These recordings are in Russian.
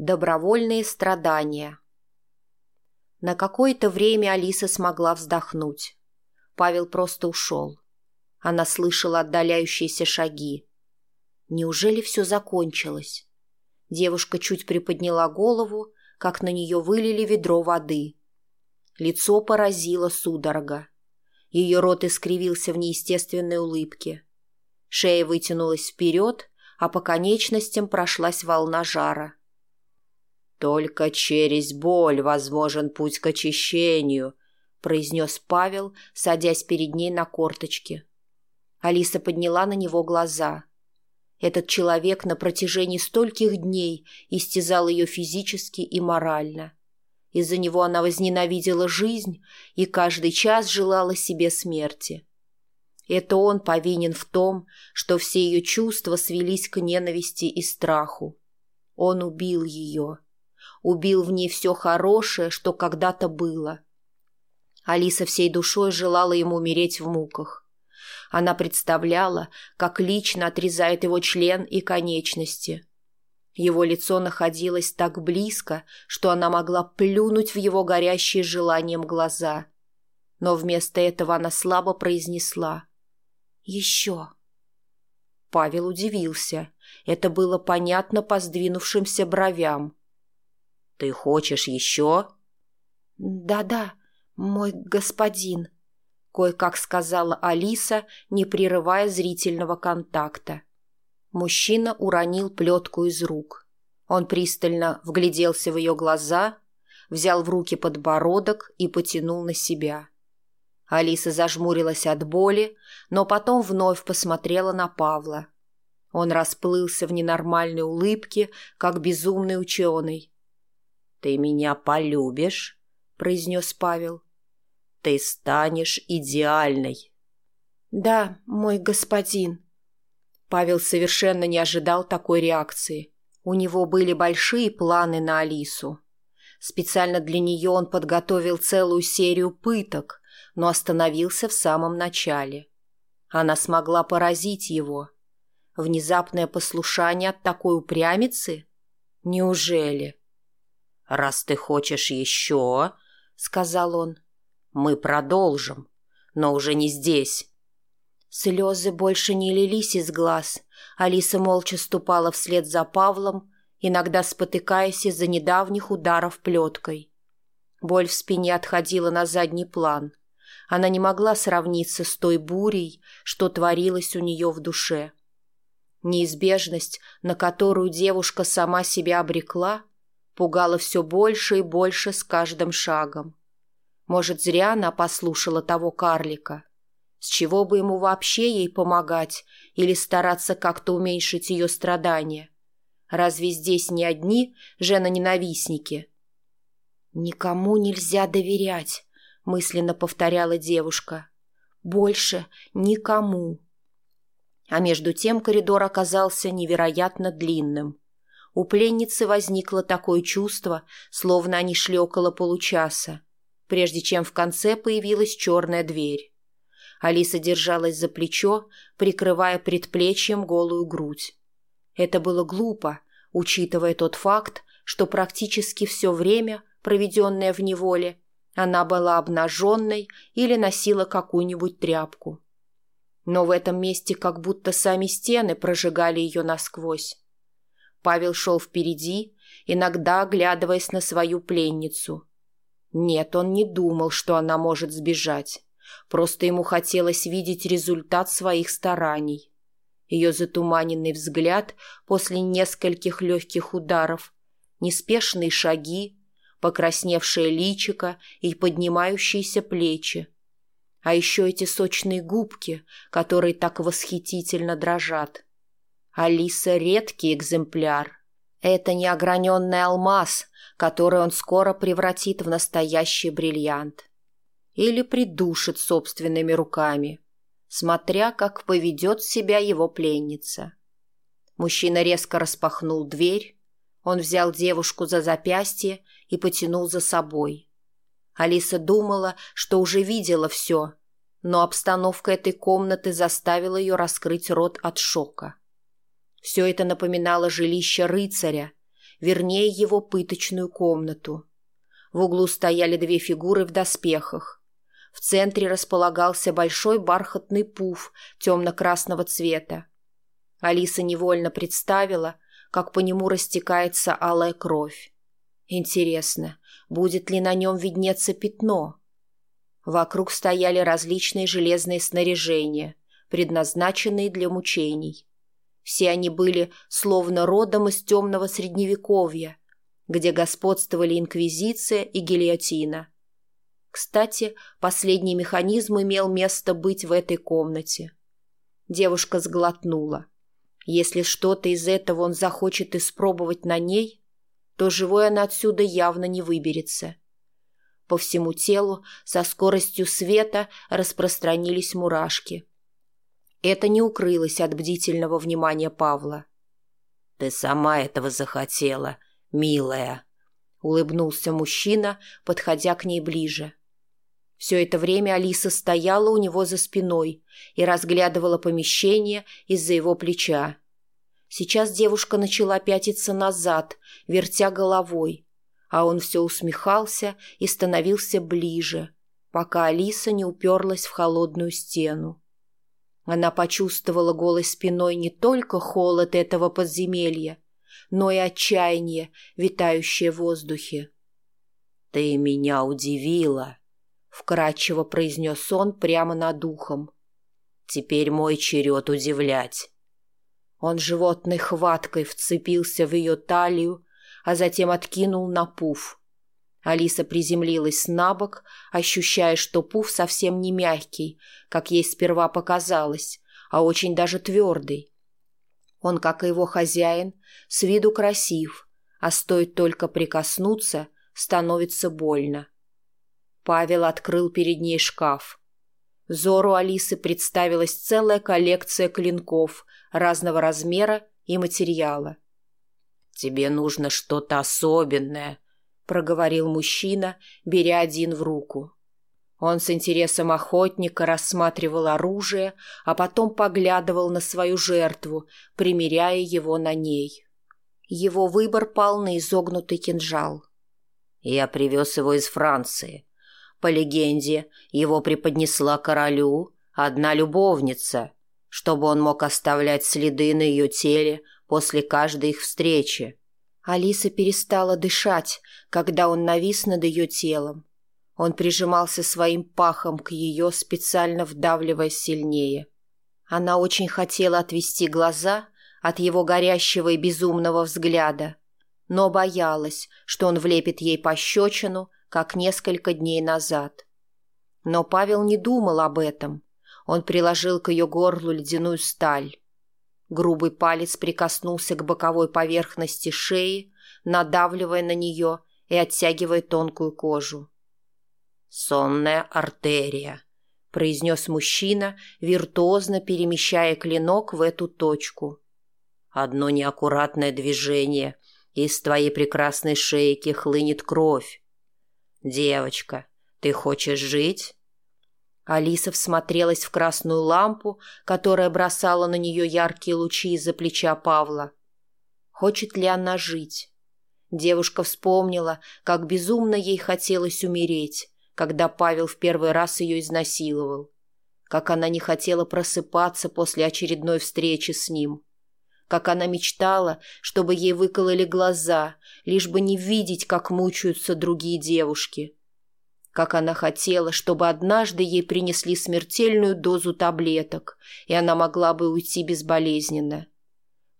добровольные страдания. На какое-то время Алиса смогла вздохнуть. Павел просто ушел. Она слышала отдаляющиеся шаги. Неужели все закончилось? Девушка чуть приподняла голову, как на нее вылили ведро воды. Лицо поразило судорога. Ее рот искривился в неестественной улыбке. Шея вытянулась вперед, а по конечностям прошлась волна жара. Только через боль возможен путь к очищению, произнес Павел, садясь перед ней на корточки. Алиса подняла на него глаза. Этот человек на протяжении стольких дней истязал ее физически и морально. Из-за него она возненавидела жизнь и каждый час желала себе смерти. Это он повинен в том, что все ее чувства свелись к ненависти и страху. Он убил ее убил в ней все хорошее, что когда-то было. Алиса всей душой желала ему умереть в муках. Она представляла, как лично отрезает его член и конечности. Его лицо находилось так близко, что она могла плюнуть в его горящие желанием глаза. Но вместо этого она слабо произнесла «Еще». Павел удивился. Это было понятно по сдвинувшимся бровям – ты хочешь еще?» «Да-да, мой господин», — кое-как сказала Алиса, не прерывая зрительного контакта. Мужчина уронил плетку из рук. Он пристально вгляделся в ее глаза, взял в руки подбородок и потянул на себя. Алиса зажмурилась от боли, но потом вновь посмотрела на Павла. Он расплылся в ненормальной улыбке, как безумный ученый. «Ты меня полюбишь», — произнес Павел. «Ты станешь идеальной». «Да, мой господин». Павел совершенно не ожидал такой реакции. У него были большие планы на Алису. Специально для нее он подготовил целую серию пыток, но остановился в самом начале. Она смогла поразить его. Внезапное послушание от такой упрямицы? Неужели? раз ты хочешь еще сказал он мы продолжим но уже не здесь. Слезы больше не лились из глаз. Алиса молча ступала вслед за павлом иногда спотыкаясь из-за недавних ударов плеткой боль в спине отходила на задний план. Она не могла сравниться с той бурей что творилось у нее в душе. Неизбежность на которую девушка сама себя обрекла пугало все больше и больше с каждым шагом. Может, зря она послушала того карлика. С чего бы ему вообще ей помогать или стараться как-то уменьшить ее страдания? Разве здесь не одни жена-ненавистники? «Никому нельзя доверять», — мысленно повторяла девушка. «Больше никому». А между тем коридор оказался невероятно длинным у пленницы возникло такое чувство, словно они шли около получаса, прежде чем в конце появилась черная дверь. Алиса держалась за плечо, прикрывая предплечьем голую грудь. Это было глупо, учитывая тот факт, что практически все время, проведенное в неволе, она была обнаженной или носила какую-нибудь тряпку. Но в этом месте как будто сами стены прожигали ее насквозь. Павел шел впереди, иногда оглядываясь на свою пленницу. Нет, он не думал, что она может сбежать. Просто ему хотелось видеть результат своих стараний. Ее затуманенный взгляд после нескольких легких ударов, неспешные шаги, покрасневшее личико и поднимающиеся плечи. А еще эти сочные губки, которые так восхитительно дрожат. — Алиса редкий экземпляр. Это неограненный алмаз, который он скоро превратит в настоящий бриллиант. Или придушит собственными руками, смотря как поведет себя его пленница. Мужчина резко распахнул дверь, он взял девушку за запястье и потянул за собой. Алиса думала, что уже видела все, но обстановка этой комнаты заставила ее раскрыть рот от шока. — все это напоминало жилище рыцаря, вернее его пыточную комнату. В углу стояли две фигуры в доспехах. В центре располагался большой бархатный пуф темно-красного цвета. Алиса невольно представила, как по нему растекается алая кровь. Интересно, будет ли на нем виднеться пятно? Вокруг стояли различные железные снаряжения, предназначенные для мучений. Все они были словно родом из темного средневековья, где господствовали инквизиция и гильотина. Кстати, последний механизм имел место быть в этой комнате. Девушка сглотнула. Если что-то из этого он захочет испробовать на ней, то живой она отсюда явно не выберется. По всему телу со скоростью света распространились мурашки – это не укрылось от бдительного внимания Павла. «Ты сама этого захотела, милая», — улыбнулся мужчина, подходя к ней ближе. Все это время Алиса стояла у него за спиной и разглядывала помещение из-за его плеча. Сейчас девушка начала пятиться назад, вертя головой, а он все усмехался и становился ближе, пока Алиса не уперлась в холодную стену. Она почувствовала голой спиной не только холод этого подземелья, но и отчаяние, витающее в воздухе. «Ты меня удивила!» — вкратчиво произнес он прямо над ухом. «Теперь мой черед удивлять!» Он животной хваткой вцепился в ее талию, а затем откинул на пуф — Алиса приземлилась на бок, ощущая, что пуф совсем не мягкий, как ей сперва показалось, а очень даже твердый. Он, как и его хозяин, с виду красив, а стоит только прикоснуться, становится больно. Павел открыл перед ней шкаф. Взору Алисы представилась целая коллекция клинков разного размера и материала. «Тебе нужно что-то особенное», проговорил мужчина, беря один в руку. Он с интересом охотника рассматривал оружие, а потом поглядывал на свою жертву, примеряя его на ней. Его выбор пал на изогнутый кинжал. «Я привез его из Франции. По легенде, его преподнесла королю одна любовница, чтобы он мог оставлять следы на ее теле после каждой их встречи. Алиса перестала дышать, когда он навис над ее телом. Он прижимался своим пахом к ее, специально вдавливая сильнее. Она очень хотела отвести глаза от его горящего и безумного взгляда, но боялась, что он влепит ей пощечину, как несколько дней назад. Но Павел не думал об этом. Он приложил к ее горлу ледяную сталь. Грубый палец прикоснулся к боковой поверхности шеи, надавливая на нее и оттягивая тонкую кожу. «Сонная артерия», — произнес мужчина, виртуозно перемещая клинок в эту точку. «Одно неаккуратное движение, и из твоей прекрасной шейки хлынет кровь. Девочка, ты хочешь жить?» Алиса всмотрелась в красную лампу, которая бросала на нее яркие лучи из-за плеча Павла. Хочет ли она жить? Девушка вспомнила, как безумно ей хотелось умереть, когда Павел в первый раз ее изнасиловал. Как она не хотела просыпаться после очередной встречи с ним. Как она мечтала, чтобы ей выкололи глаза, лишь бы не видеть, как мучаются другие девушки. — как она хотела, чтобы однажды ей принесли смертельную дозу таблеток, и она могла бы уйти безболезненно.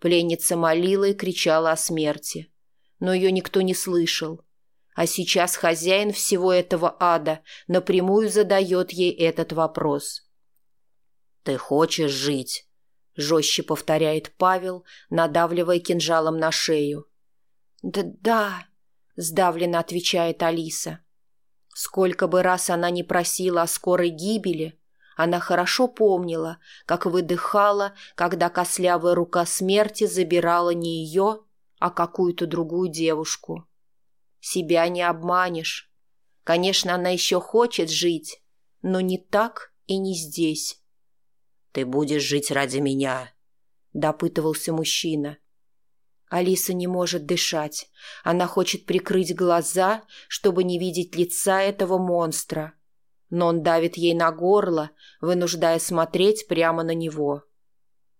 Пленница молила и кричала о смерти, но ее никто не слышал. А сейчас хозяин всего этого ада напрямую задает ей этот вопрос. «Ты хочешь жить?» – жестче повторяет Павел, надавливая кинжалом на шею. «Да-да», – сдавленно отвечает Алиса. – Сколько бы раз она не просила о скорой гибели, она хорошо помнила, как выдыхала, когда кослявая рука смерти забирала не ее, а какую-то другую девушку. Себя не обманешь. Конечно, она еще хочет жить, но не так и не здесь. «Ты будешь жить ради меня», — допытывался мужчина. Алиса не может дышать. Она хочет прикрыть глаза, чтобы не видеть лица этого монстра. Но он давит ей на горло, вынуждая смотреть прямо на него.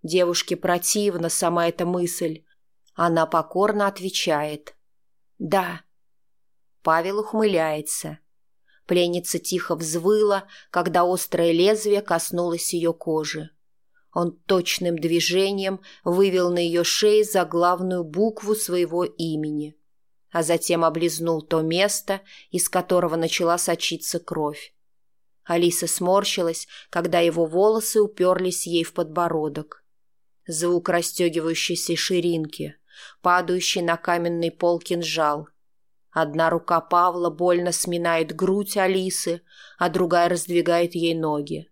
Девушке противна сама эта мысль. Она покорно отвечает. «Да». Павел ухмыляется. Пленница тихо взвыла, когда острое лезвие коснулось ее кожи. Он точным движением вывел на ее шее заглавную букву своего имени, а затем облизнул то место, из которого начала сочиться кровь. Алиса сморщилась, когда его волосы уперлись ей в подбородок. Звук расстегивающейся ширинки, падающий на каменный пол кинжал. Одна рука Павла больно сминает грудь Алисы, а другая раздвигает ей ноги.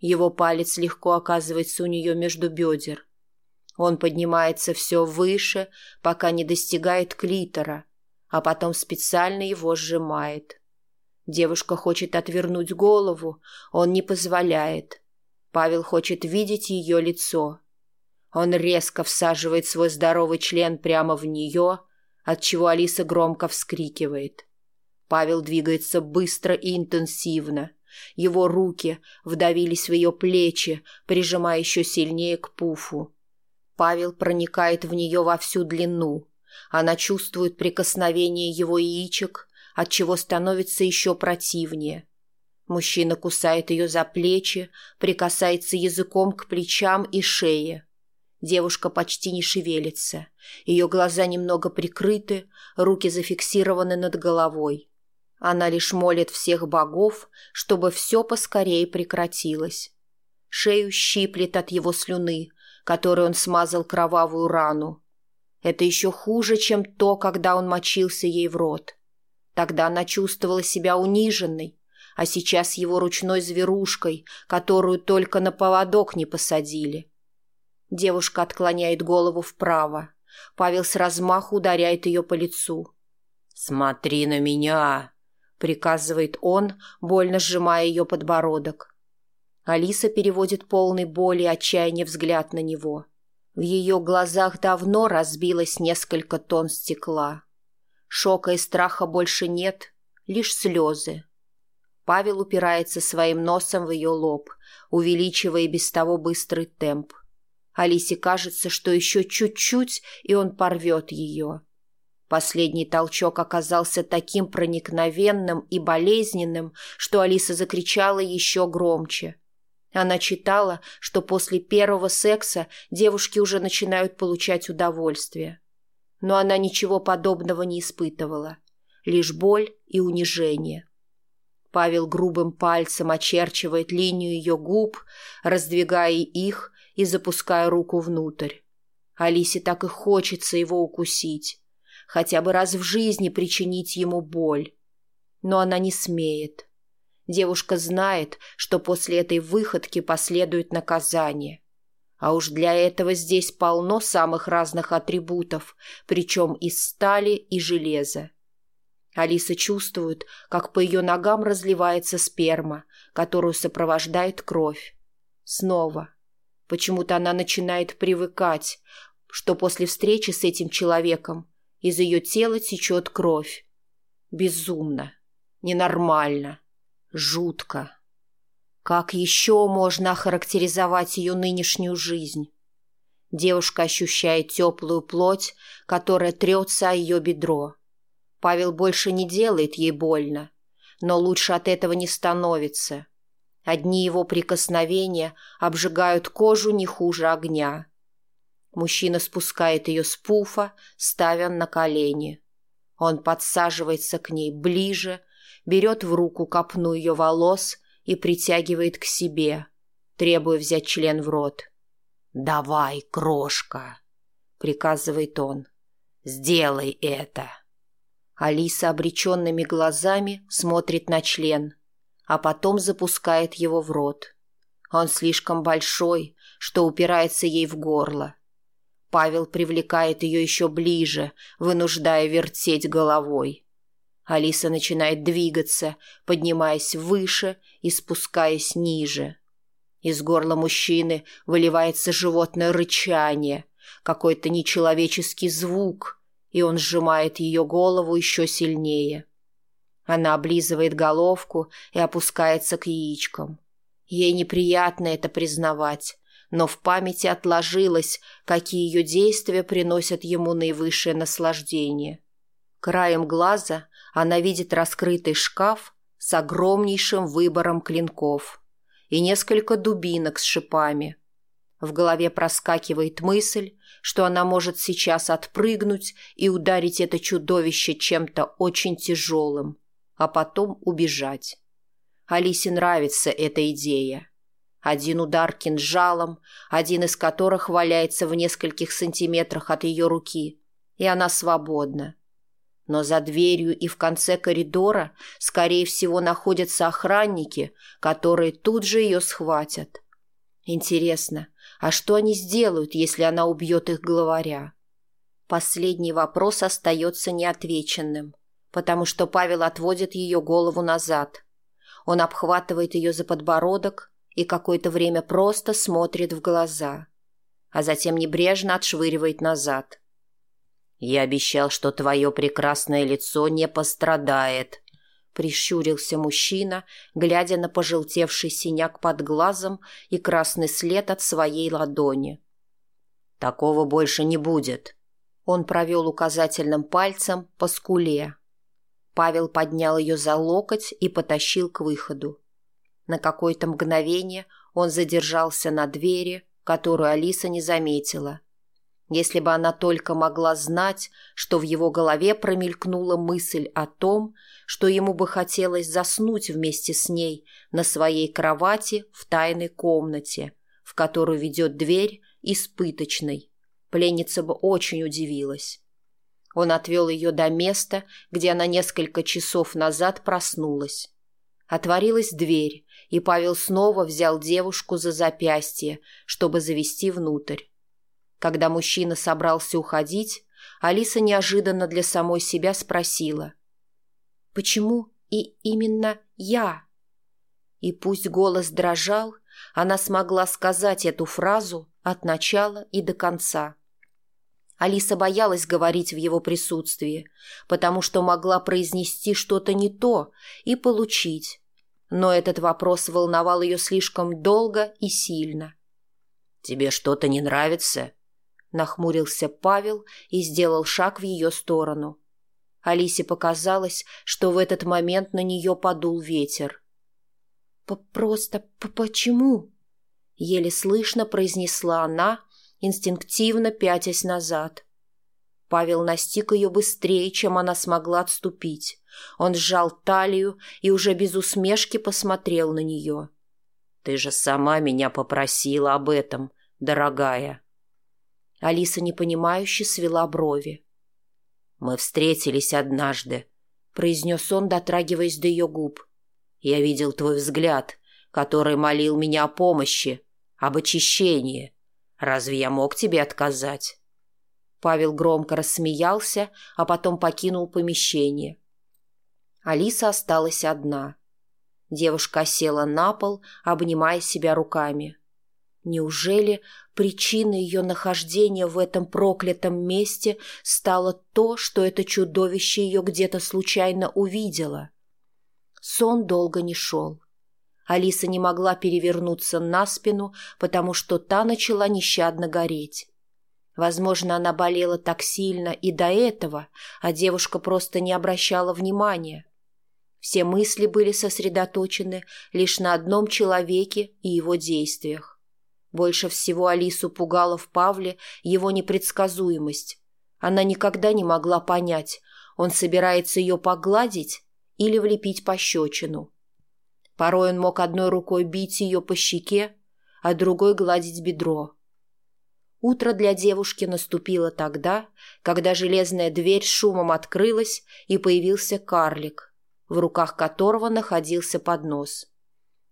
Его палец легко оказывается у нее между бедер. Он поднимается все выше, пока не достигает клитора, а потом специально его сжимает. Девушка хочет отвернуть голову, он не позволяет. Павел хочет видеть ее лицо. Он резко всаживает свой здоровый член прямо в нее, отчего Алиса громко вскрикивает. Павел двигается быстро и интенсивно – его руки вдавили свое плечи, прижимая еще сильнее к пуфу. Павел проникает в нее во всю длину. Она чувствует прикосновение его яичек, от чего становится еще противнее. Мужчина кусает ее за плечи, прикасается языком к плечам и шее. Девушка почти не шевелится. Ее глаза немного прикрыты, руки зафиксированы над головой. Она лишь молит всех богов, чтобы все поскорее прекратилось. Шею щиплет от его слюны, которой он смазал кровавую рану. Это еще хуже, чем то, когда он мочился ей в рот. Тогда она чувствовала себя униженной, а сейчас его ручной зверушкой, которую только на поводок не посадили. Девушка отклоняет голову вправо. Павел с размаху ударяет ее по лицу. «Смотри на меня!» приказывает он, больно сжимая ее подбородок. Алиса переводит полный боли и отчаяния взгляд на него. В ее глазах давно разбилось несколько тонн стекла. Шока и страха больше нет, лишь слезы. Павел упирается своим носом в ее лоб, увеличивая без того быстрый темп. Алисе кажется, что еще чуть-чуть, и он порвет ее. — Последний толчок оказался таким проникновенным и болезненным, что Алиса закричала еще громче. Она читала, что после первого секса девушки уже начинают получать удовольствие. Но она ничего подобного не испытывала, лишь боль и унижение. Павел грубым пальцем очерчивает линию ее губ, раздвигая их и запуская руку внутрь. Алисе так и хочется его укусить хотя бы раз в жизни причинить ему боль. Но она не смеет. Девушка знает, что после этой выходки последует наказание. А уж для этого здесь полно самых разных атрибутов, причем из стали и железа. Алиса чувствует, как по ее ногам разливается сперма, которую сопровождает кровь. Снова. Почему-то она начинает привыкать, что после встречи с этим человеком из ее тела течет кровь. Безумно. Ненормально. Жутко. Как еще можно охарактеризовать ее нынешнюю жизнь? Девушка ощущает теплую плоть, которая трется о ее бедро. Павел больше не делает ей больно, но лучше от этого не становится. Одни его прикосновения обжигают кожу не хуже огня. Мужчина спускает ее с пуфа, ставя на колени. Он подсаживается к ней ближе, берет в руку копну ее волос и притягивает к себе, требуя взять член в рот. «Давай, крошка!» — приказывает он. «Сделай это!» Алиса обреченными глазами смотрит на член, а потом запускает его в рот. Он слишком большой, что упирается ей в горло. Павел привлекает ее еще ближе, вынуждая вертеть головой. Алиса начинает двигаться, поднимаясь выше и спускаясь ниже. Из горла мужчины выливается животное рычание, какой-то нечеловеческий звук, и он сжимает ее голову еще сильнее. Она облизывает головку и опускается к яичкам. Ей неприятно это признавать, но в памяти отложилось, какие ее действия приносят ему наивысшее наслаждение. Краем глаза она видит раскрытый шкаф с огромнейшим выбором клинков и несколько дубинок с шипами. В голове проскакивает мысль, что она может сейчас отпрыгнуть и ударить это чудовище чем-то очень тяжелым, а потом убежать. Алисе нравится эта идея. Один удар кинжалом, один из которых валяется в нескольких сантиметрах от ее руки, и она свободна. Но за дверью и в конце коридора, скорее всего, находятся охранники, которые тут же ее схватят. Интересно, а что они сделают, если она убьет их главаря? Последний вопрос остается неотвеченным, потому что Павел отводит ее голову назад. Он обхватывает ее за подбородок, и какое-то время просто смотрит в глаза, а затем небрежно отшвыривает назад. «Я обещал, что твое прекрасное лицо не пострадает», — прищурился мужчина, глядя на пожелтевший синяк под глазом и красный след от своей ладони. «Такого больше не будет», — он провел указательным пальцем по скуле. Павел поднял ее за локоть и потащил к выходу. На какое-то мгновение он задержался на двери, которую Алиса не заметила. Если бы она только могла знать, что в его голове промелькнула мысль о том, что ему бы хотелось заснуть вместе с ней на своей кровати в тайной комнате, в которую ведет дверь испыточной, пленница бы очень удивилась. Он отвел ее до места, где она несколько часов назад проснулась. Отворилась дверь, и Павел снова взял девушку за запястье, чтобы завести внутрь. Когда мужчина собрался уходить, Алиса неожиданно для самой себя спросила. «Почему и именно я?» И пусть голос дрожал, она смогла сказать эту фразу от начала и до конца. Алиса боялась говорить в его присутствии, потому что могла произнести что-то не то и получить но этот вопрос волновал ее слишком долго и сильно. «Тебе что-то не нравится?» – нахмурился Павел и сделал шаг в ее сторону. Алисе показалось, что в этот момент на нее подул ветер. «Просто почему?» – еле слышно произнесла она, инстинктивно пятясь назад – Павел настиг ее быстрее, чем она смогла отступить. Он сжал талию и уже без усмешки посмотрел на нее. «Ты же сама меня попросила об этом, дорогая». Алиса непонимающе свела брови. «Мы встретились однажды», — произнес он, дотрагиваясь до ее губ. «Я видел твой взгляд, который молил меня о помощи, об очищении. Разве я мог тебе отказать?» Павел громко рассмеялся, а потом покинул помещение. Алиса осталась одна. Девушка села на пол, обнимая себя руками. Неужели причиной ее нахождения в этом проклятом месте стало то, что это чудовище ее где-то случайно увидело? Сон долго не шел. Алиса не могла перевернуться на спину, потому что та начала нещадно гореть. Возможно, она болела так сильно и до этого, а девушка просто не обращала внимания. Все мысли были сосредоточены лишь на одном человеке и его действиях. Больше всего Алису пугала в Павле его непредсказуемость. Она никогда не могла понять, он собирается ее погладить или влепить пощечину. Порой он мог одной рукой бить ее по щеке, а другой гладить бедро. Утро для девушки наступило тогда, когда железная дверь шумом открылась и появился карлик, в руках которого находился поднос.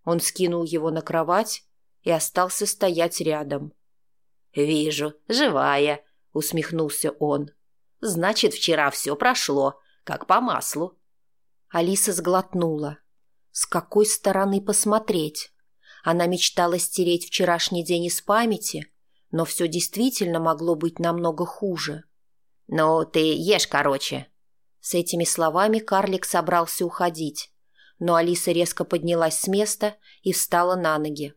Он скинул его на кровать и остался стоять рядом. «Вижу, живая», — усмехнулся он. «Значит, вчера все прошло, как по маслу». Алиса сглотнула. «С какой стороны посмотреть?» Она мечтала стереть вчерашний день из памяти — но все действительно могло быть намного хуже. Но ты ешь, короче». С этими словами карлик собрался уходить, но Алиса резко поднялась с места и встала на ноги.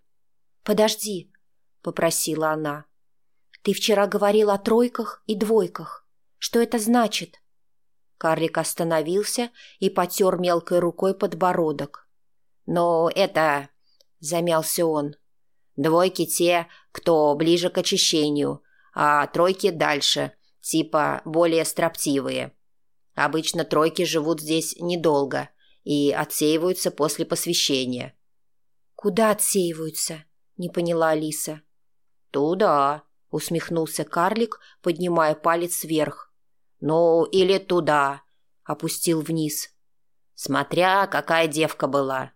«Подожди», — попросила она. «Ты вчера говорил о тройках и двойках. Что это значит?» Карлик остановился и потер мелкой рукой подбородок. «Но это...» — замялся он. Двойки те, кто ближе к очищению, а тройки дальше, типа более строптивые. Обычно тройки живут здесь недолго и отсеиваются после посвящения. «Куда отсеиваются?» – не поняла Алиса. «Туда», – усмехнулся карлик, поднимая палец вверх. «Ну, или туда», – опустил вниз. «Смотря, какая девка была.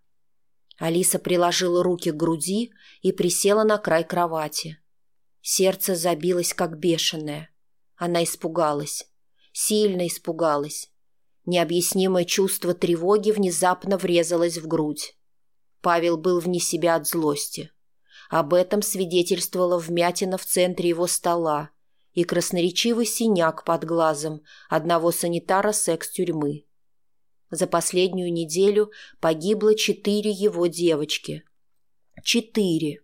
Алиса приложила руки к груди и присела на край кровати. Сердце забилось, как бешеное. Она испугалась. Сильно испугалась. Необъяснимое чувство тревоги внезапно врезалось в грудь. Павел был вне себя от злости. Об этом свидетельствовала вмятина в центре его стола и красноречивый синяк под глазом одного санитара секс-тюрьмы. За последнюю неделю погибло четыре его девочки. Четыре.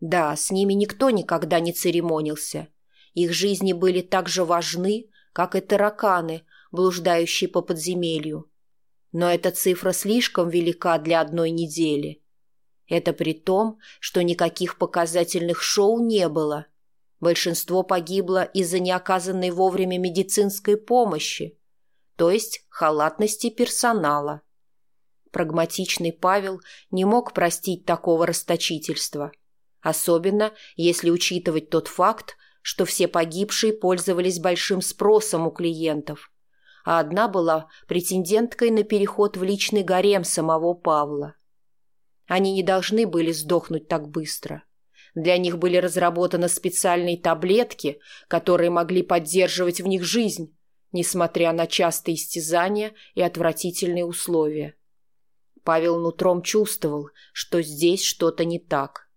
Да, с ними никто никогда не церемонился. Их жизни были так же важны, как и тараканы, блуждающие по подземелью. Но эта цифра слишком велика для одной недели. Это при том, что никаких показательных шоу не было. Большинство погибло из-за неоказанной вовремя медицинской помощи – то есть халатности персонала. Прагматичный Павел не мог простить такого расточительства, особенно если учитывать тот факт, что все погибшие пользовались большим спросом у клиентов, а одна была претенденткой на переход в личный гарем самого Павла. Они не должны были сдохнуть так быстро. Для них были разработаны специальные таблетки, которые могли поддерживать в них жизнь, несмотря на частые истязания и отвратительные условия. Павел нутром чувствовал, что здесь что-то не так.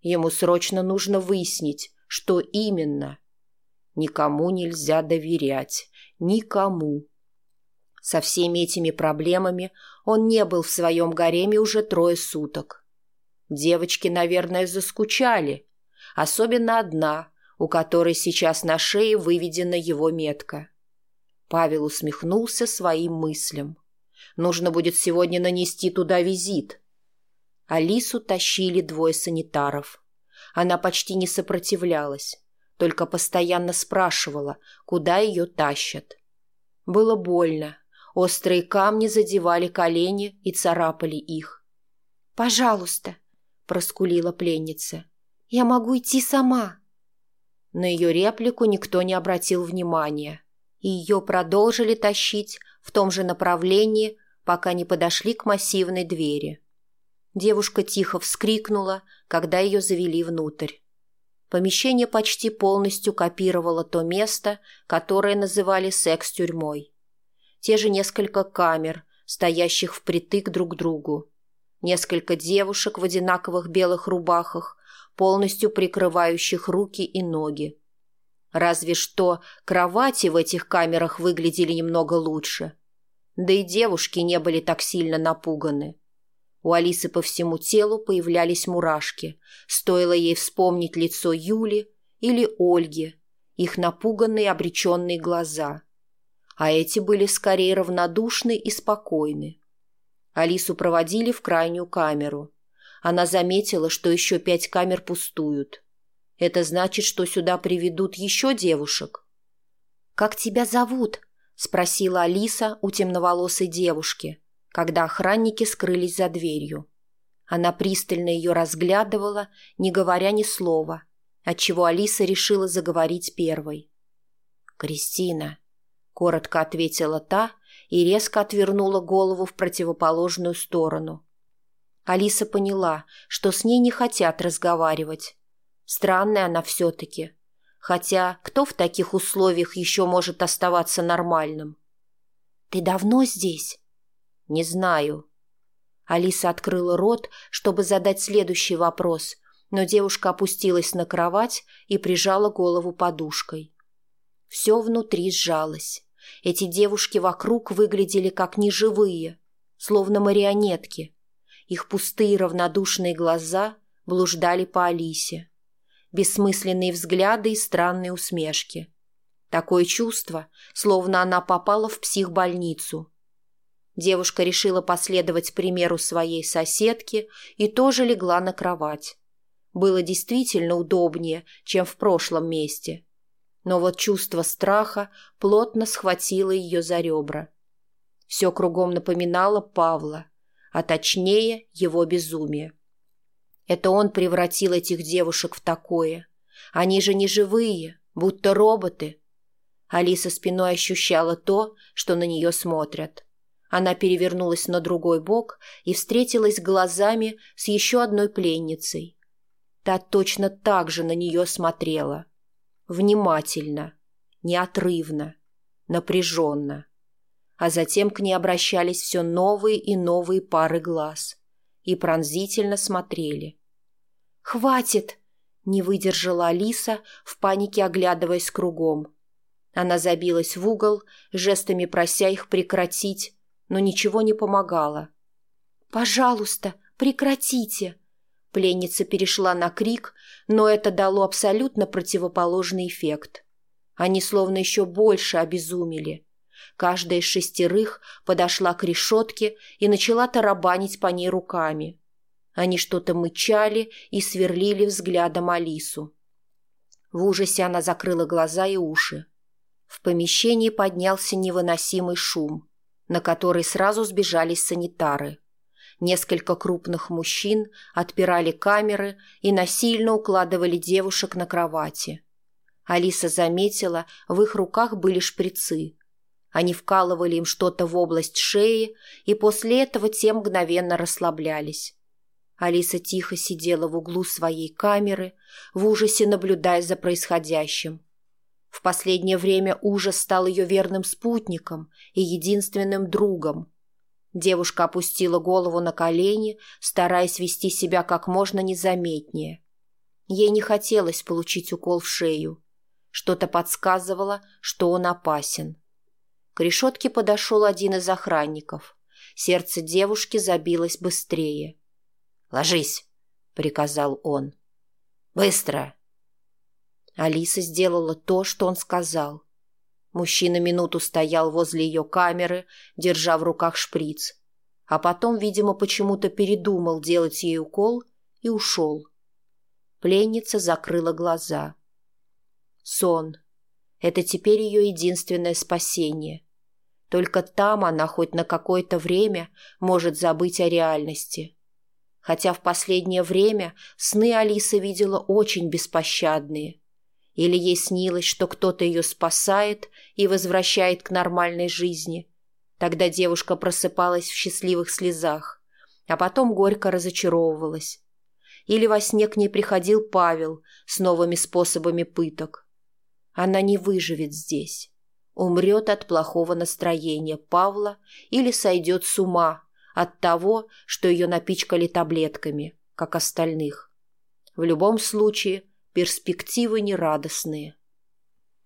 Ему срочно нужно выяснить, что именно. Никому нельзя доверять. Никому. Со всеми этими проблемами он не был в своем гареме уже трое суток. Девочки, наверное, заскучали. Особенно одна, у которой сейчас на шее выведена его метка. Павел усмехнулся своим мыслям. Нужно будет сегодня нанести туда визит. Алису тащили двое санитаров. Она почти не сопротивлялась, только постоянно спрашивала, куда ее тащат. Было больно. Острые камни задевали колени и царапали их. «Пожалуйста», — проскулила пленница, — «я могу идти сама». На ее реплику никто не обратил внимания и ее продолжили тащить в том же направлении, пока не подошли к массивной двери. Девушка тихо вскрикнула, когда ее завели внутрь. Помещение почти полностью копировало то место, которое называли секс-тюрьмой. Те же несколько камер, стоящих впритык друг к другу. Несколько девушек в одинаковых белых рубахах, полностью прикрывающих руки и ноги Разве что кровати в этих камерах выглядели немного лучше. Да и девушки не были так сильно напуганы. У Алисы по всему телу появлялись мурашки. Стоило ей вспомнить лицо Юли или Ольги, их напуганные обреченные глаза. А эти были скорее равнодушны и спокойны. Алису проводили в крайнюю камеру. Она заметила, что еще пять камер пустуют. Это значит, что сюда приведут еще девушек. «Как тебя зовут?» – спросила Алиса у темноволосой девушки, когда охранники скрылись за дверью. Она пристально ее разглядывала, не говоря ни слова, отчего Алиса решила заговорить первой. «Кристина», – коротко ответила та и резко отвернула голову в противоположную сторону. Алиса поняла, что с ней не хотят разговаривать, Странная она все-таки. Хотя кто в таких условиях еще может оставаться нормальным? «Ты давно здесь?» «Не знаю». Алиса открыла рот, чтобы задать следующий вопрос, но девушка опустилась на кровать и прижала голову подушкой. Все внутри сжалось. Эти девушки вокруг выглядели как неживые, словно марионетки. Их пустые равнодушные глаза блуждали по Алисе бессмысленные взгляды и странные усмешки. Такое чувство, словно она попала в психбольницу. Девушка решила последовать примеру своей соседки и тоже легла на кровать. Было действительно удобнее, чем в прошлом месте. Но вот чувство страха плотно схватило ее за ребра. Все кругом напоминало Павла, а точнее его безумие. Это он превратил этих девушек в такое. Они же не живые, будто роботы. Алиса спиной ощущала то, что на нее смотрят. Она перевернулась на другой бок и встретилась глазами с еще одной пленницей. Та точно так же на нее смотрела. Внимательно, неотрывно, напряженно. А затем к ней обращались все новые и новые пары глаз – и пронзительно смотрели. «Хватит!» – не выдержала Алиса, в панике оглядываясь кругом. Она забилась в угол, жестами прося их прекратить, но ничего не помогало. «Пожалуйста, прекратите!» Пленница перешла на крик, но это дало абсолютно противоположный эффект. Они словно еще больше обезумели – Каждая из шестерых подошла к решетке и начала тарабанить по ней руками. Они что-то мычали и сверлили взглядом Алису. В ужасе она закрыла глаза и уши. В помещении поднялся невыносимый шум, на который сразу сбежались санитары. Несколько крупных мужчин отпирали камеры и насильно укладывали девушек на кровати. Алиса заметила, в их руках были шприцы. Они вкалывали им что-то в область шеи, и после этого те мгновенно расслаблялись. Алиса тихо сидела в углу своей камеры, в ужасе наблюдая за происходящим. В последнее время ужас стал ее верным спутником и единственным другом. Девушка опустила голову на колени, стараясь вести себя как можно незаметнее. Ей не хотелось получить укол в шею. Что-то подсказывало, что он опасен. — к решетке подошел один из охранников. Сердце девушки забилось быстрее. «Ложись!» — приказал он. «Быстро!» Алиса сделала то, что он сказал. Мужчина минуту стоял возле ее камеры, держа в руках шприц. А потом, видимо, почему-то передумал делать ей укол и ушел. Пленница закрыла глаза. Сон. Это теперь ее единственное спасение. Только там она хоть на какое-то время может забыть о реальности. Хотя в последнее время сны Алиса видела очень беспощадные. Или ей снилось, что кто-то ее спасает и возвращает к нормальной жизни. Тогда девушка просыпалась в счастливых слезах, а потом горько разочаровывалась. Или во сне к ней приходил Павел с новыми способами пыток. Она не выживет здесь. Умрет от плохого настроения Павла или сойдет с ума от того, что ее напичкали таблетками, как остальных. В любом случае, перспективы нерадостные.